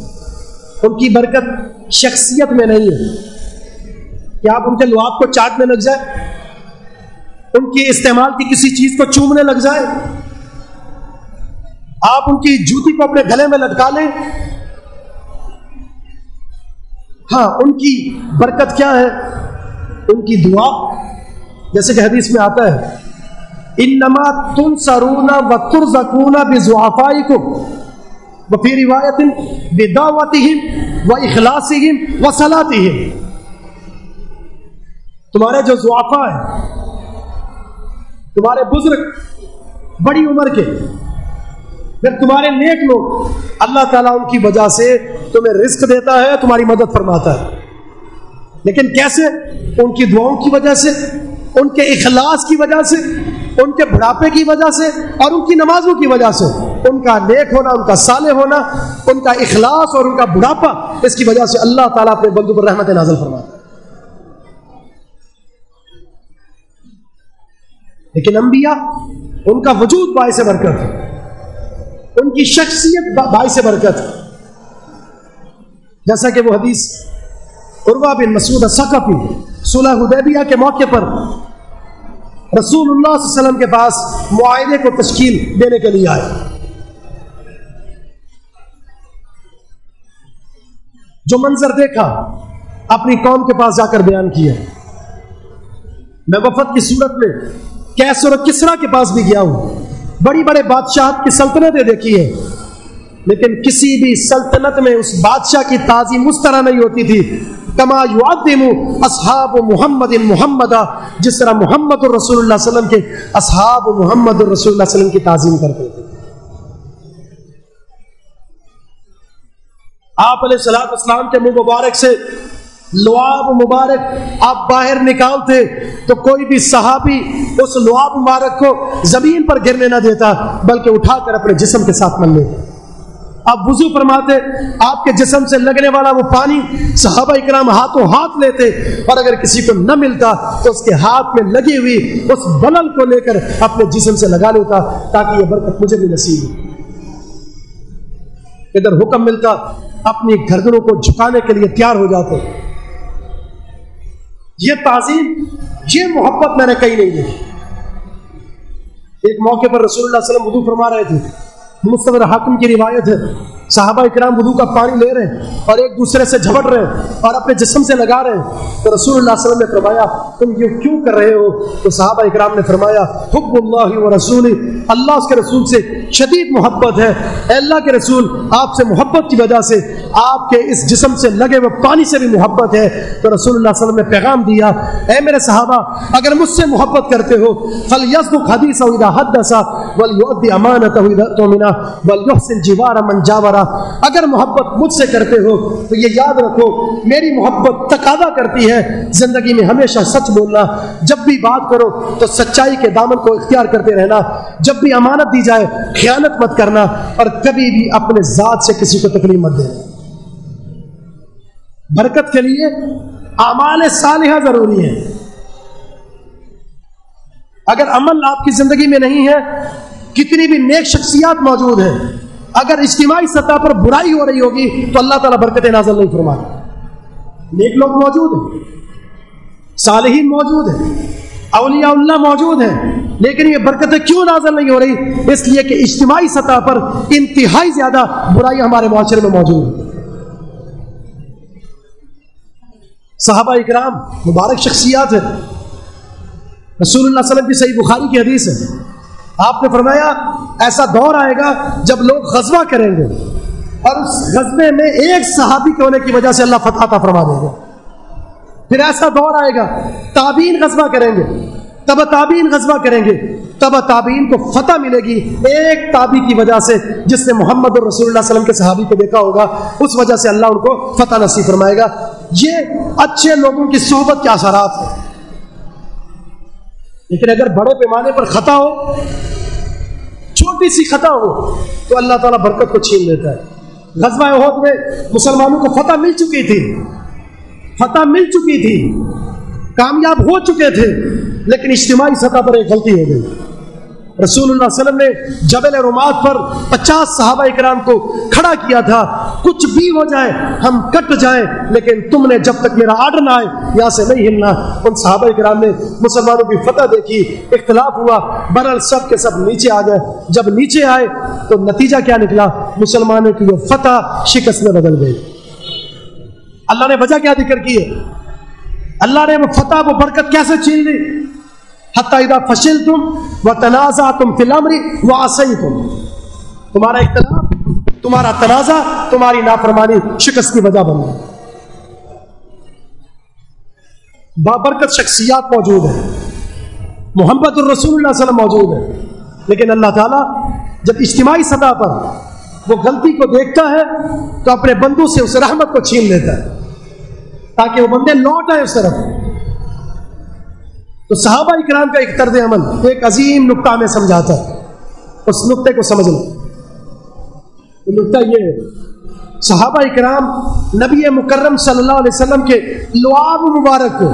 ان کی برکت شخصیت میں نہیں ہے۔ کہ آپ ان کے لعاب کو چاٹنے لگ جائے؟ ان کی استعمال کی کسی چیز کو چومنے لگ جائے؟ آپ ان کی جوتی کو اپنے گلے میں لٹکا لیں؟ ہاں ان کی برکت کیا ہے؟ ان کی دعا۔ جیسے کہ حدیث میں آتا ہے، انما تن سرونا و تر زکونا بزوافائی کو وفی روایت بداوتی و اخلاصی و صلاحی تمہارے جو زوافا ہے تمہارے بزرگ بڑی عمر کے، پھر تمہارے نیک لوگ، اللہ تعالیٰ ان کی وجہ سے تمہیں رزق دیتا ہے، تمہاری مدد فرماتا ہے۔ لیکن کیسے؟ ان کی دعاؤں کی وجہ سے۔ ان کے اخلاص کی وجہ سے، ان کے بڑھاپے کی وجہ سے اور ان کی نمازوں کی وجہ سے۔ ان کا نیک ہونا، ان کا صالح ہونا، ان کا اخلاص اور ان کا بڑھاپا، اس کی وجہ سے اللہ تعالیٰ اپنے بندو پر رحمت نازل فرماتا ہے۔ لیکن انبیاء ان کا وجود باعث برکت ہے۔ ان کی شخصیت باعث برکت ہے۔ جیسا کہ وہ حدیث عروا بن مسعود ثقفی صلح حدیبیہ کے موقع پر رسول اللہ صلی اللہ علیہ وسلم کے پاس معاہدے کو تشکیل دینے کے لیے آئے۔ جو منظر دیکھا، اپنی قوم کے پاس جا کر بیان کیا۔ میں وفد کی صورت میں کیسر اور کسرا کے پاس بھی گیا ہوں۔ بڑی بڑے بادشاہ کی سلطنتیں دیکھی ہیں۔ لیکن کسی بھی سلطنت میں اس بادشاہ کی تعظیم اس طرح نہیں ہوتی تھی۔ کما یعظم اصحاب محمد محمد، جس طرح محمد الرسول اللہ علیہ وسلم کے اصحاب محمد الرسول اللہ علیہ وسلم کی تعظیم کرتے تھے۔ آپ علیہ السلام اسلام کے منہ مبارک سے لعاب مبارک آپ باہر نکالتے، تو کوئی بھی صحابی اس لعاب مبارک کو زمین پر گرنے نہ دیتا، بلکہ اٹھا کر اپنے جسم کے ساتھ مل لیتا۔ آپ وضو فرماتے، آپ کے جسم سے لگنے والا وہ پانی صحابہ اکرام ہاتھوں ہاتھ لیتے، اور اگر کسی کو نہ ملتا تو اس کے ہاتھ میں لگی ہوئی اس بلل کو لے کر اپنے جسم سے لگا لیتا تاکہ یہ برکت مجھے بھی نصیب ہو۔ ادھر حکم ملتا، اپنی گردنوں کو جھکانے کے لیے تیار ہو جاتے۔ یہ تعظیم، یہ محبت میں نے کہیں نہیں دیکھی ایک موقع پر رسول اللہ علیہ وسلم وضو فرما رہے تھے۔ مستور حاکم کی روایت ہے۔ صحابہ اکرام وضو کا پانی لے رہے ہیں اور ایک دوسرے سے جھپٹ رہے ہیں اور اپنے جسم سے لگا رہے ہیں۔ تو رسول اللہ صلی اللہ علیہ وسلم نے فرمایا، تم یہ کیوں کر رہے ہو؟ تو صحابہ اکرام نے فرمایا، حب اللہ و رسول اللہ اس کے رسول سے شدید محبت ہے۔ اے اللہ کے رسول، آپ سے محبت کی وجہ سے آپ کے اس جسم سے لگے ہوئے پانی سے بھی محبت ہے۔ تو رسول اللہ صلی اللہ علیہ وسلم نے پیغام دیا، اے میرے صحابہ، اگر مجھ سے محبت کرتے ہو فل یزد حدیث حد سا ولی امانت ولیحسن جیوار من جاورا اگر محبت مجھ سے کرتے ہو تو یہ یاد رکھو، میری محبت تقاضا کرتی ہے زندگی میں ہمیشہ سچ بولنا۔ جب بھی بات کرو تو سچائی کے دامن کو اختیار کرتے رہنا۔ جب بھی امانت دی جائے، خیانت مت کرنا اور کبھی بھی اپنے ذات سے کسی کو تکلیف مت دینا برکت کے لیے اعمال صالحہ ضروری ہے اگر عمل آپ کی زندگی میں نہیں ہے، کتنی بھی نیک شخصیات موجود ہیں۔ اگر اجتماعی سطح پر برائی ہو رہی ہوگی تو اللہ تعالیٰ برکت نازل نہیں فرما نیک لوگ موجود ہیں۔ صالحین موجود ہیں۔ اولیاء اللہ موجود ہیں۔ لیکن یہ برکتیں کیوں نازل نہیں ہو رہی؟ اس لیے کہ اجتماعی سطح پر انتہائی زیادہ برائی ہمارے معاشرے میں موجود ہے۔ صحابہ اکرام، مبارک شخصیات ہیں۔ رسول اللہ صلی اللہ علیہ وسلم کی صحیح بخاری کی حدیث ہے۔ آپ نے فرمایا، ایسا دور آئے گا جب لوگ غزوہ کریں گے اور اس غزبے میں ایک صحابی کے ہونے کی وجہ سے اللہ فتح عطا فرما دے گا۔ پھر ایسا دور آئے گا تابین غزوہ کریں گے۔ تب تابین غزوہ کریں گے۔ تب تابین کو فتح ملے گی ایک تابی کی وجہ سے، جس نے محمد الرسول اللہ علیہ وسلم کے صحابی کو دیکھا ہوگا۔ اس وجہ سے اللہ ان کو فتح نصیب فرمائے گا۔ یہ اچھے لوگوں کی صحبت کے اثرات ہیں۔ لیکن اگر بڑے پیمانے پر خطا ہو، چھوٹی سی خطا ہو، تو اللہ تعالیٰ برکت کو چھین لیتا ہے۔ غزوہ عہد میں مسلمانوں کو فتح مل چکی تھی۔ فتح مل چکی تھی۔ کامیاب ہو چکے تھے، لیکن اجتماعی سطح پر ایک غلطی ہو گئی۔ رسول اللہ علیہ وسلم نے جبل رومات پر پچاس صحابہ اکرام کو کھڑا کیا تھا، کچھ بھی ہو جائے، ہم کٹ جائیں، لیکن تم نے جب تک میرا آرڈر نہ آئے، یہاں سے نہیں ہلنا۔ ان صحابہ اکرام نے مسلمانوں کی فتح دیکھی، اختلاف ہوا۔ برل سب کے سب نیچے آ گئے۔ جب نیچے آئے تو نتیجہ کیا نکلا؟ مسلمانوں کی وہ فتح شکست میں بدل گئی۔ اللہ نے وجہ کیا ذکر کی ہے؟ اللہ نے وہ فتح، وہ برکت کیسے چھین لی؟ حتیٰ فشل تم و تنازع تم فلامری و آسئی تم تمہارا اختلاف تمہارا تنازع، تمہاری نافرمانی شکست کی وجہ بن گئی. بابرکت شخصیات موجود ہیں، محمد الرسول اللہ علیہ وسلم موجود ہے لیکن اللہ تعالیٰ جب اجتماعی سطح پر وہ غلطی کو دیکھتا ہے تو اپنے بندوں سے اس رحمت کو چھین لیتا ہے، تاکہ وہ بندے لوٹ آئے اس طرف۔ تو صحابہ اکرام کا ایک طرز عمل ایک عظیم نقطہ میں سمجھاتا ہے۔ اس نقطے کو سمجھ لو نقطہ یہ ہے۔ صحابہ اکرام نبی مکرم صلی اللہ علیہ وسلم کے لعاب مبارک کو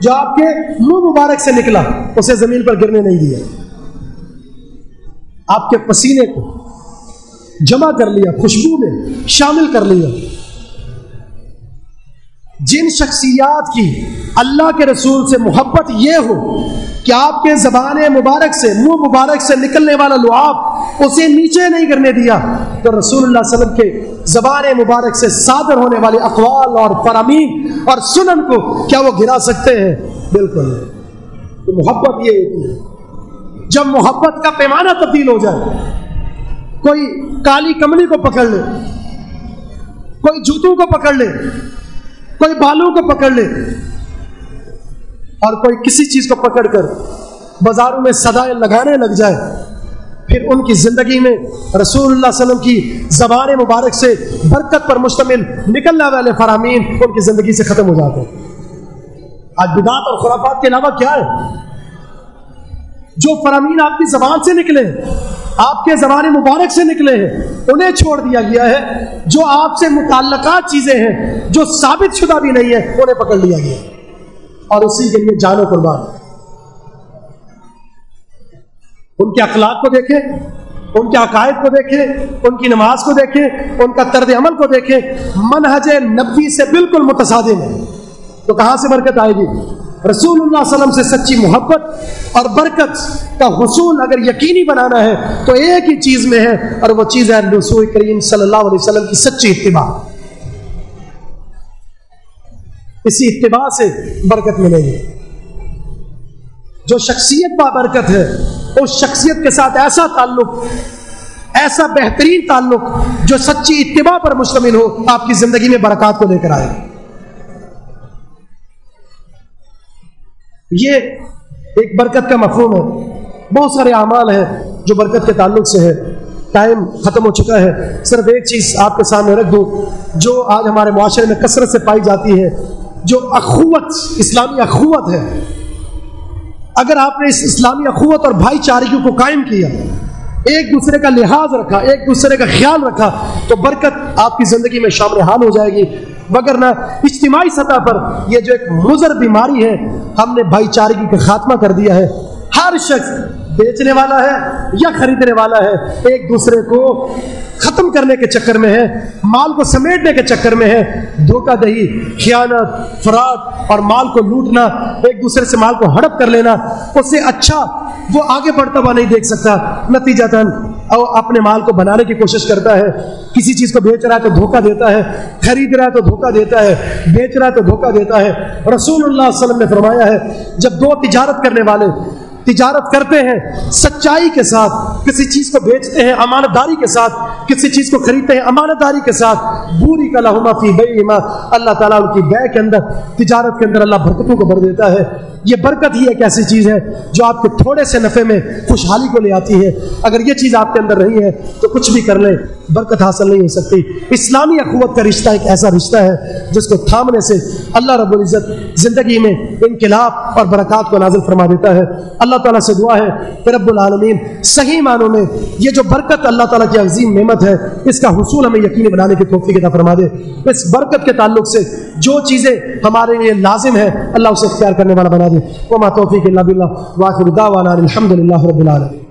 جو آپ کے منہ مبارک سے نکلا، اسے زمین پر گرنے نہیں دیا۔ آپ کے پسینے کو جمع کر لیا، خوشبو میں شامل کر لیا۔ جن شخصیات کی اللہ کے رسول سے محبت یہ ہو کہ آپ کے زبان مبارک سے، منہ مبارک سے نکلنے والا لعاب اسے نیچے نہیں کرنے دیا تو رسول اللہ علیہ وسلم کے زبان مبارک سے صادر ہونے والے اقوال اور فرامین اور سنن کو کیا وہ گرا سکتے ہیں؟ بالکل۔ تو محبت یہ ہوتی ہے۔ جب محبت کا پیمانہ تبدیل ہو جائے، کوئی کالی کملی کو پکڑ لے، کوئی جوتوں کو پکڑ لے کوئی بالوں کو پکڑ لے اور کوئی کسی چیز کو پکڑ کر بازاروں میں سدائے لگانے لگ جائے، پھر ان کی زندگی میں رسول اللہ علیہ وسلم کی زبان مبارک سے برکت پر مشتمل نکلنے والے فرامین ان کی زندگی سے ختم ہو جاتے ہیں۔ آج بدات اور خرافات کے علاوہ کیا ہے؟ جو فرامین آپ کی زبان سے نکلے آپ کے زبان مبارک سے نکلے ہیں، انہیں چھوڑ دیا گیا ہے، جو آپ سے متعلقات چیزیں ہیں، جو ثابت شدہ بھی نہیں ہے، انہیں پکڑ لیا گیا اور اسی کے لیے جانو قربان۔ ان کے اخلاق کو دیکھیں، ان کے عقائد کو دیکھیں، ان کی نماز کو دیکھیں، ان کا طرز عمل کو دیکھیں۔ منہج نبی سے بالکل متصادم ہے۔ تو کہاں سے برکت آئے گی؟ رسول اللہ علیہ وسلم سے سچی محبت اور برکت کا حصول اگر یقینی بنانا ہے تو ایک ہی چیز میں ہے اور وہ چیز ہے رسول کریم صلی اللہ علیہ وسلم کی سچی اتباع۔ اسی اتباع سے برکت ملے گی۔ جو شخصیت با برکت ہے، اس شخصیت کے ساتھ ایسا تعلق، ایسا بہترین تعلق جو سچی اتباع پر مشتمل ہو، آپ کی زندگی میں برکات کو لے کر آئے۔ یہ ایک برکت کا مفہوم ہے۔ بہت سارے اعمال ہیں جو برکت کے تعلق سے ہے ٹائم ختم ہو چکا ہے۔ صرف ایک چیز آپ کے سامنے رکھ دوں، جو آج ہمارے معاشرے میں کثرت سے پائی جاتی ہے، جو اخوت، اسلامی اخوت ہے۔ اگر آپ نے اس اسلامی اخوت اور بھائی چارگی کو قائم کیا، ایک دوسرے کا لحاظ رکھا، ایک دوسرے کا خیال رکھا، تو برکت آپ کی زندگی میں شامل حال ہو جائے گی۔ مگر نہ اجتماعی سطح پر یہ جو ایک مضر بیماری ہے، ہم نے بھائی چارگی کا خاتمہ کر دیا ہے۔ ہر شخص بیچنے والا ہے یا خریدنے والا ہے، ایک دوسرے کو ختم کرنے کے چکر میں ہے، مال کو سمیٹنے کے چکر میں ہے۔ دھوکہ دہی، خیانت، فراڈ اور مال کو لوٹنا، ایک دوسرے سے مال کو ہڑپ کر لینا اس سے اچھا وہ آگے بڑھتا ہوا نہیں دیکھ سکتا۔ نتیجہ تن اپنے مال کو بنانے کی کوشش کرتا ہے۔ کسی چیز کو بیچ رہا ہے تو دھوکہ دیتا ہے، خرید رہا ہے تو دھوکہ دیتا ہے، بیچ رہا ہے تو دھوکہ دیتا ہے۔ رسول اللہ علیہ وسلم نے فرمایا ہے، جب دو تجارت کرنے والے تجارت کرتے ہیں، سچائی کے ساتھ کسی چیز کو بیچتے ہیں امانت داری کے ساتھ کسی چیز کو خریدتے ہیں امانت داری کے ساتھ بوری کا لہما فی بے اللہ تعالیٰ ان کی بے کے اندر، تجارت کے اندر اللہ برکتوں کو بھر دیتا ہے۔ یہ برکت ہی ایک ایسی چیز ہے جو آپ کے تھوڑے سے نفے میں خوشحالی کو لے آتی ہے۔ اگر یہ چیز آپ کے اندر رہی ہے تو کچھ بھی کر لیں، برکت حاصل نہیں ہو سکتی۔ اسلامی اخوت کا رشتہ ایک ایسا رشتہ ہے جس کو تھامنے سے اللہ رب العزت زندگی میں انقلاب اور برکات کو نازل فرما دیتا ہے۔ اللہ اللہ تعالیٰ سے دعا ہے کہ رب العالمین، صحیح معنوں میں یہ جو برکت اللہ تعالیٰ کی عظیم نعمت ہے، اس کا حصول ہمیں یقینی بنانے کی توفیق عطا فرما دے۔ اس برکت کے تعلق سے جو چیزیں ہمارے لیے لازم ہیں، اللہ اسے اختیار کرنے والا بنا دے۔ وما توفیق اللہ بلّہ واخر دعوانا الحمد للہ رب العالمین۔